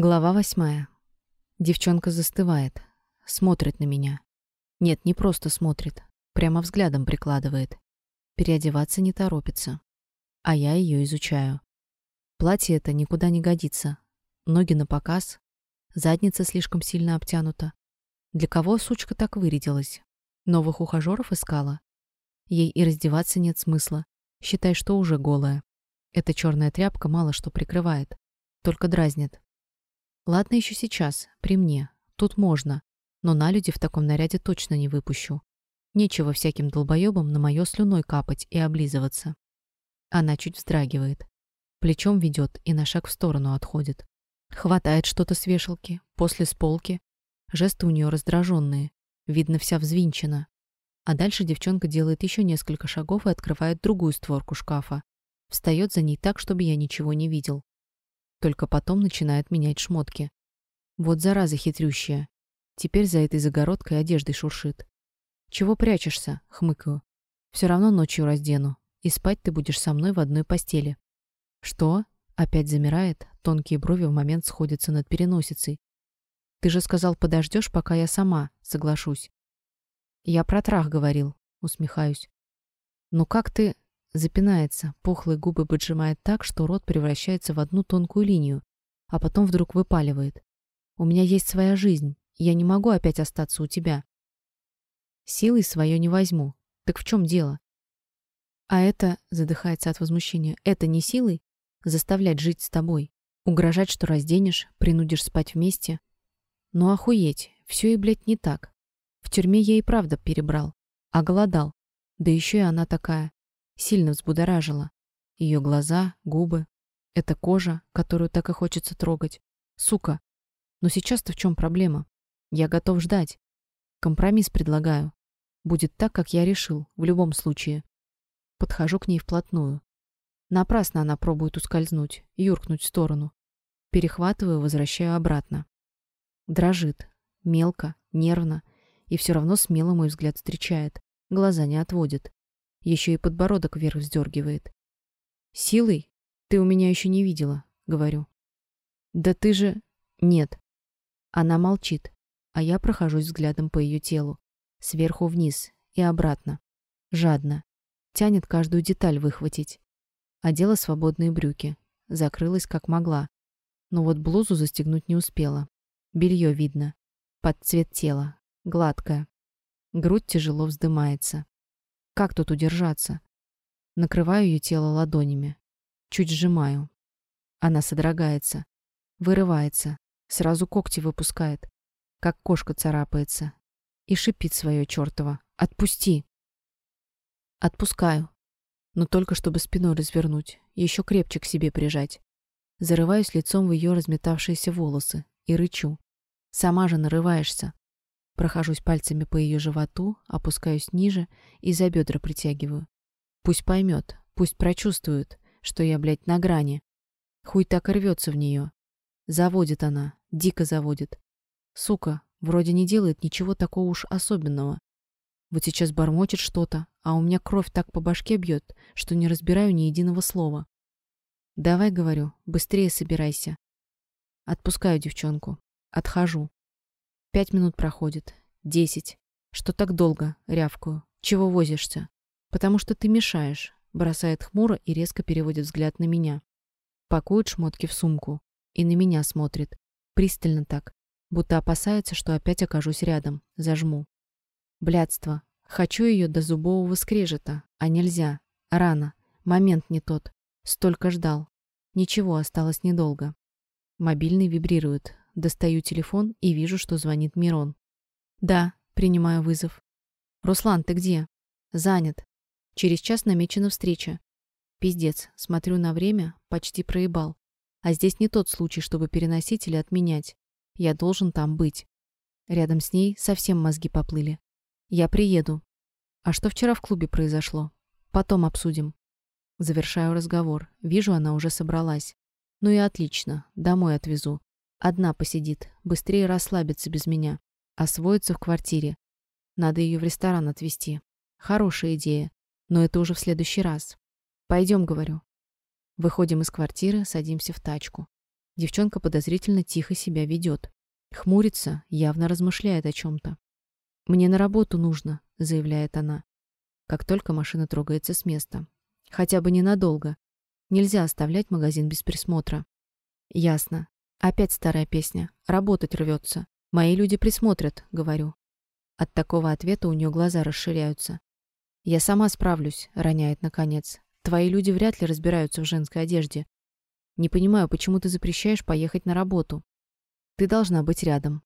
Глава восьмая. Девчонка застывает, смотрит на меня. Нет, не просто смотрит, прямо взглядом прикладывает. Переодеваться не торопится. А я ее изучаю. Платье это никуда не годится. Ноги на показ, задница слишком сильно обтянута. Для кого сучка так вырядилась? Новых ухажеров искала? Ей и раздеваться нет смысла. Считай, что уже голая. Эта черная тряпка мало что прикрывает, только дразнит. Ладно еще сейчас, при мне. Тут можно. Но на люди в таком наряде точно не выпущу. Нечего всяким долбоебам на моё слюной капать и облизываться. Она чуть вздрагивает. Плечом ведет и на шаг в сторону отходит. Хватает что-то с вешалки, после с полки. Жесты у нее раздраженные. Видно, вся взвинчена. А дальше девчонка делает еще несколько шагов и открывает другую створку шкафа. Встает за ней так, чтобы я ничего не видел. Только потом начинает менять шмотки. Вот зараза хитрющая. Теперь за этой загородкой одеждой шуршит. «Чего прячешься?» — хмыкаю. «Все равно ночью раздену, и спать ты будешь со мной в одной постели». «Что?» — опять замирает, тонкие брови в момент сходятся над переносицей. «Ты же сказал, подождешь, пока я сама соглашусь». «Я про трах говорил», — усмехаюсь. «Ну как ты...» Запинается, пухлые губы поджимает так, что рот превращается в одну тонкую линию, а потом вдруг выпаливает. «У меня есть своя жизнь, я не могу опять остаться у тебя». «Силой свое не возьму. Так в чем дело?» «А это...» — задыхается от возмущения. «Это не силой? Заставлять жить с тобой? Угрожать, что разденешь, принудишь спать вместе?» «Ну охуеть, все и, блядь, не так. В тюрьме я и правда перебрал. А голодал. Да еще и она такая сильно взбудоражила. Ее глаза, губы, эта кожа, которую так и хочется трогать. Сука. Но сейчас-то в чем проблема? Я готов ждать. Компромисс предлагаю. Будет так, как я решил, в любом случае. Подхожу к ней вплотную. Напрасно она пробует ускользнуть, юркнуть в сторону. Перехватываю, возвращаю обратно. Дрожит. Мелко, нервно. И все равно смело мой взгляд встречает. Глаза не отводит. Еще и подбородок вверх вздергивает. «Силой? Ты у меня еще не видела», — говорю. «Да ты же...» «Нет». Она молчит, а я прохожусь взглядом по ее телу. Сверху вниз и обратно. Жадно. Тянет каждую деталь выхватить. Одела свободные брюки. Закрылась как могла. Но вот блузу застегнуть не успела. Белье видно. Под цвет тела. Гладкое. Грудь тяжело вздымается. Как тут удержаться? Накрываю ее тело ладонями. Чуть сжимаю. Она содрогается. Вырывается. Сразу когти выпускает. Как кошка царапается. И шипит свое чертово. «Отпусти!» Отпускаю. Но только чтобы спиной развернуть. Еще крепче к себе прижать. Зарываюсь лицом в ее разметавшиеся волосы. И рычу. Сама же нарываешься. Прохожусь пальцами по ее животу, опускаюсь ниже и за бедра притягиваю. Пусть поймет, пусть прочувствует, что я, блядь, на грани. Хуй так и рвется в нее. Заводит она, дико заводит. Сука, вроде не делает ничего такого уж особенного. Вот сейчас бормочет что-то, а у меня кровь так по башке бьет, что не разбираю ни единого слова. «Давай, — говорю, — быстрее собирайся». Отпускаю девчонку. Отхожу. Пять минут проходит. Десять. Что так долго? Рявкую. Чего возишься? Потому что ты мешаешь. Бросает хмуро и резко переводит взгляд на меня. Пакует шмотки в сумку. И на меня смотрит. Пристально так. Будто опасается, что опять окажусь рядом. Зажму. Блядство. Хочу ее до зубового скрежета. А нельзя. Рано. Момент не тот. Столько ждал. Ничего, осталось недолго. Мобильный вибрирует. Достаю телефон и вижу, что звонит Мирон. «Да», — принимаю вызов. «Руслан, ты где?» «Занят. Через час намечена встреча». Пиздец, смотрю на время, почти проебал. А здесь не тот случай, чтобы переносить или отменять. Я должен там быть. Рядом с ней совсем мозги поплыли. Я приеду. А что вчера в клубе произошло? Потом обсудим. Завершаю разговор. Вижу, она уже собралась. Ну и отлично. Домой отвезу. Одна посидит, быстрее расслабится без меня. Освоится в квартире. Надо ее в ресторан отвезти. Хорошая идея, но это уже в следующий раз. Пойдем, говорю. Выходим из квартиры, садимся в тачку. Девчонка подозрительно тихо себя ведет. Хмурится, явно размышляет о чем-то. «Мне на работу нужно», — заявляет она. Как только машина трогается с места. Хотя бы ненадолго. Нельзя оставлять магазин без присмотра. Ясно. Опять старая песня. Работать рвется. Мои люди присмотрят, говорю. От такого ответа у нее глаза расширяются. Я сама справлюсь, роняет наконец. Твои люди вряд ли разбираются в женской одежде. Не понимаю, почему ты запрещаешь поехать на работу. Ты должна быть рядом.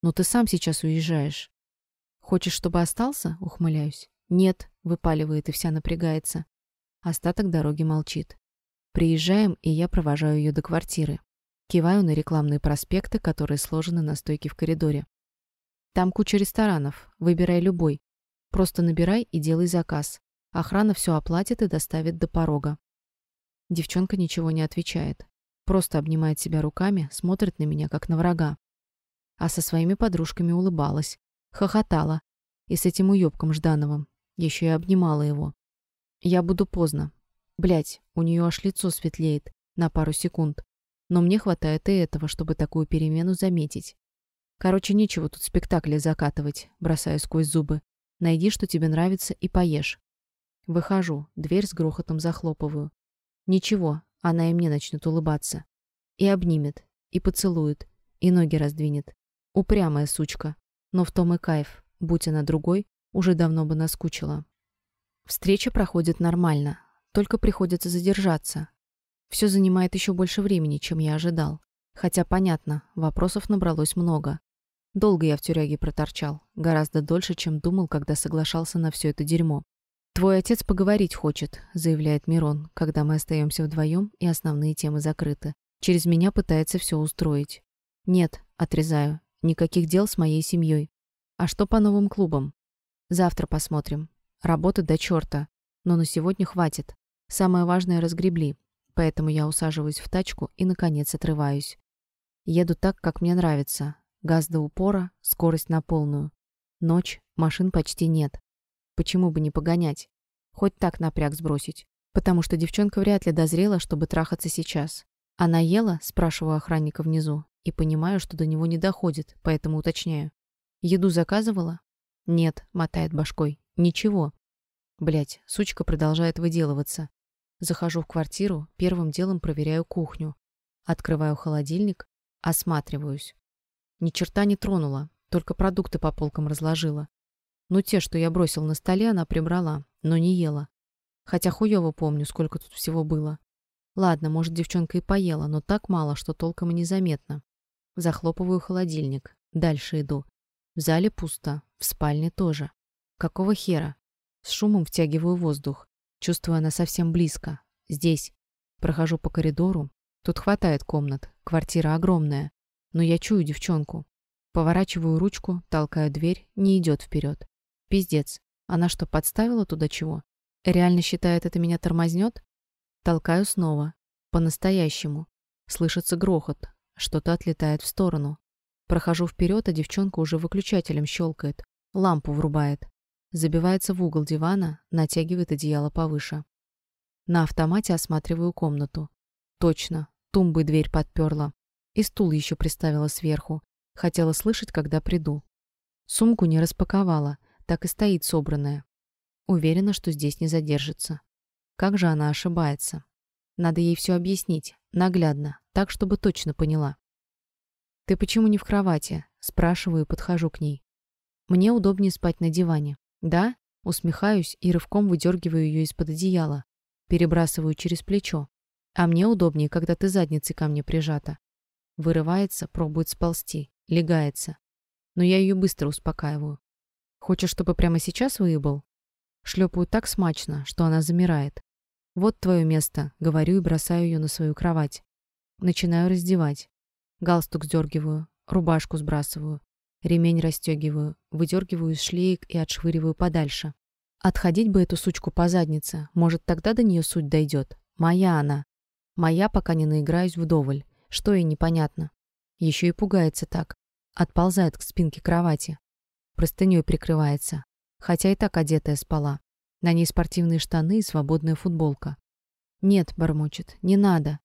Но ты сам сейчас уезжаешь. Хочешь, чтобы остался? Ухмыляюсь. Нет, выпаливает и вся напрягается. Остаток дороги молчит. Приезжаем, и я провожаю ее до квартиры. Киваю на рекламные проспекты, которые сложены на стойке в коридоре. Там куча ресторанов, выбирай любой. Просто набирай и делай заказ. Охрана все оплатит и доставит до порога. Девчонка ничего не отвечает. Просто обнимает себя руками, смотрит на меня, как на врага. А со своими подружками улыбалась, хохотала. И с этим уёбком Ждановым. Еще и обнимала его. Я буду поздно. Блять, у нее аж лицо светлеет на пару секунд. Но мне хватает и этого, чтобы такую перемену заметить. Короче, нечего тут спектакли закатывать, бросаю сквозь зубы. Найди, что тебе нравится, и поешь. Выхожу, дверь с грохотом захлопываю. Ничего, она и мне начнет улыбаться. И обнимет, и поцелует, и ноги раздвинет. Упрямая сучка. Но в том и кайф. Будь она другой, уже давно бы наскучила. Встреча проходит нормально, только приходится задержаться, все занимает еще больше времени, чем я ожидал. Хотя, понятно, вопросов набралось много. Долго я в тюряге проторчал, гораздо дольше, чем думал, когда соглашался на все это дерьмо. «Твой отец поговорить хочет», — заявляет Мирон, когда мы остаемся вдвоем и основные темы закрыты. Через меня пытается все устроить. «Нет», — отрезаю, — «никаких дел с моей семьей. А что по новым клубам?» «Завтра посмотрим. Работы до черта. Но на сегодня хватит. Самое важное разгребли. Поэтому я усаживаюсь в тачку и, наконец, отрываюсь. Еду так, как мне нравится. Газ до упора, скорость на полную. Ночь, машин почти нет. Почему бы не погонять? Хоть так напряг сбросить. Потому что девчонка вряд ли дозрела, чтобы трахаться сейчас. Она ела, спрашиваю охранника внизу, и понимаю, что до него не доходит, поэтому уточняю. Еду заказывала? Нет, мотает башкой. Ничего. Блять, сучка продолжает выделываться. Захожу в квартиру, первым делом проверяю кухню. Открываю холодильник, осматриваюсь. Ни черта не тронула, только продукты по полкам разложила. Ну, те, что я бросил на столе, она прибрала, но не ела. Хотя хуёво помню, сколько тут всего было. Ладно, может, девчонка и поела, но так мало, что толком и незаметно. Захлопываю холодильник. Дальше иду. В зале пусто, в спальне тоже. Какого хера? С шумом втягиваю воздух. Чувствую, она совсем близко. Здесь. Прохожу по коридору. Тут хватает комнат. Квартира огромная. Но я чую девчонку. Поворачиваю ручку, толкаю дверь, не идет вперед. Пиздец. Она что, подставила туда чего? Реально считает, это меня тормознет? Толкаю снова. По-настоящему. Слышится грохот. Что-то отлетает в сторону. Прохожу вперед, а девчонка уже выключателем щелкает. Лампу врубает. Забивается в угол дивана, натягивает одеяло повыше. На автомате осматриваю комнату. Точно, тумбы дверь подперла. И стул еще приставила сверху. Хотела слышать, когда приду. Сумку не распаковала, так и стоит собранная. Уверена, что здесь не задержится. Как же она ошибается? Надо ей все объяснить, наглядно, так, чтобы точно поняла. «Ты почему не в кровати?» Спрашиваю и подхожу к ней. Мне удобнее спать на диване. «Да?» Усмехаюсь и рывком выдергиваю ее из-под одеяла. Перебрасываю через плечо. А мне удобнее, когда ты задницей ко мне прижата. Вырывается, пробует сползти, легается. Но я ее быстро успокаиваю. Хочешь, чтобы прямо сейчас выебал? Шлепаю так смачно, что она замирает. Вот твое место, говорю и бросаю ее на свою кровать. Начинаю раздевать. Галстук сдергиваю, рубашку сбрасываю. Ремень расстегиваю, выдергиваю из шлеек и отшвыриваю подальше. Отходить бы эту сучку по заднице, может, тогда до нее суть дойдет. Моя она. Моя, пока не наиграюсь вдоволь. Что ей непонятно. Еще и пугается так. Отползает к спинке кровати. Простыней прикрывается. Хотя и так одетая спала. На ней спортивные штаны и свободная футболка. «Нет», — бормочет, — «не надо».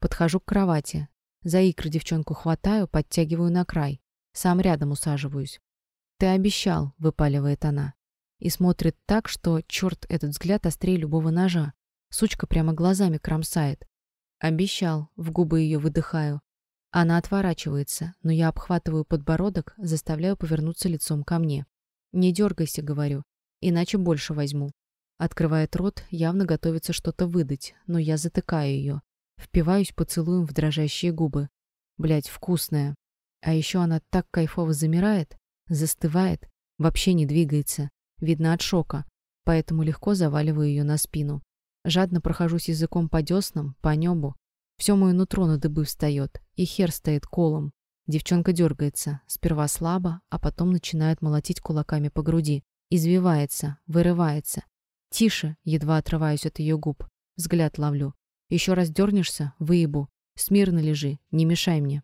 Подхожу к кровати. За икры девчонку хватаю, подтягиваю на край. Сам рядом усаживаюсь. «Ты обещал», — выпаливает она. И смотрит так, что, черт, этот взгляд острее любого ножа. Сучка прямо глазами кромсает. «Обещал», — в губы ее выдыхаю. Она отворачивается, но я обхватываю подбородок, заставляю повернуться лицом ко мне. «Не дергайся», — говорю, — «иначе больше возьму». Открывает рот, явно готовится что-то выдать, но я затыкаю ее. Впиваюсь поцелуем в дрожащие губы. Блять, вкусная. А еще она так кайфово замирает, застывает, вообще не двигается. Видно от шока, поэтому легко заваливаю ее на спину. Жадно прохожусь языком по деснам, по небу. Все мое нутро на дыбы встает, и хер стоит колом. Девчонка дергается, сперва слабо, а потом начинает молотить кулаками по груди. Извивается, вырывается. Тише, едва отрываюсь от ее губ. Взгляд ловлю. Еще раз дернешься — выебу. Смирно лежи, не мешай мне.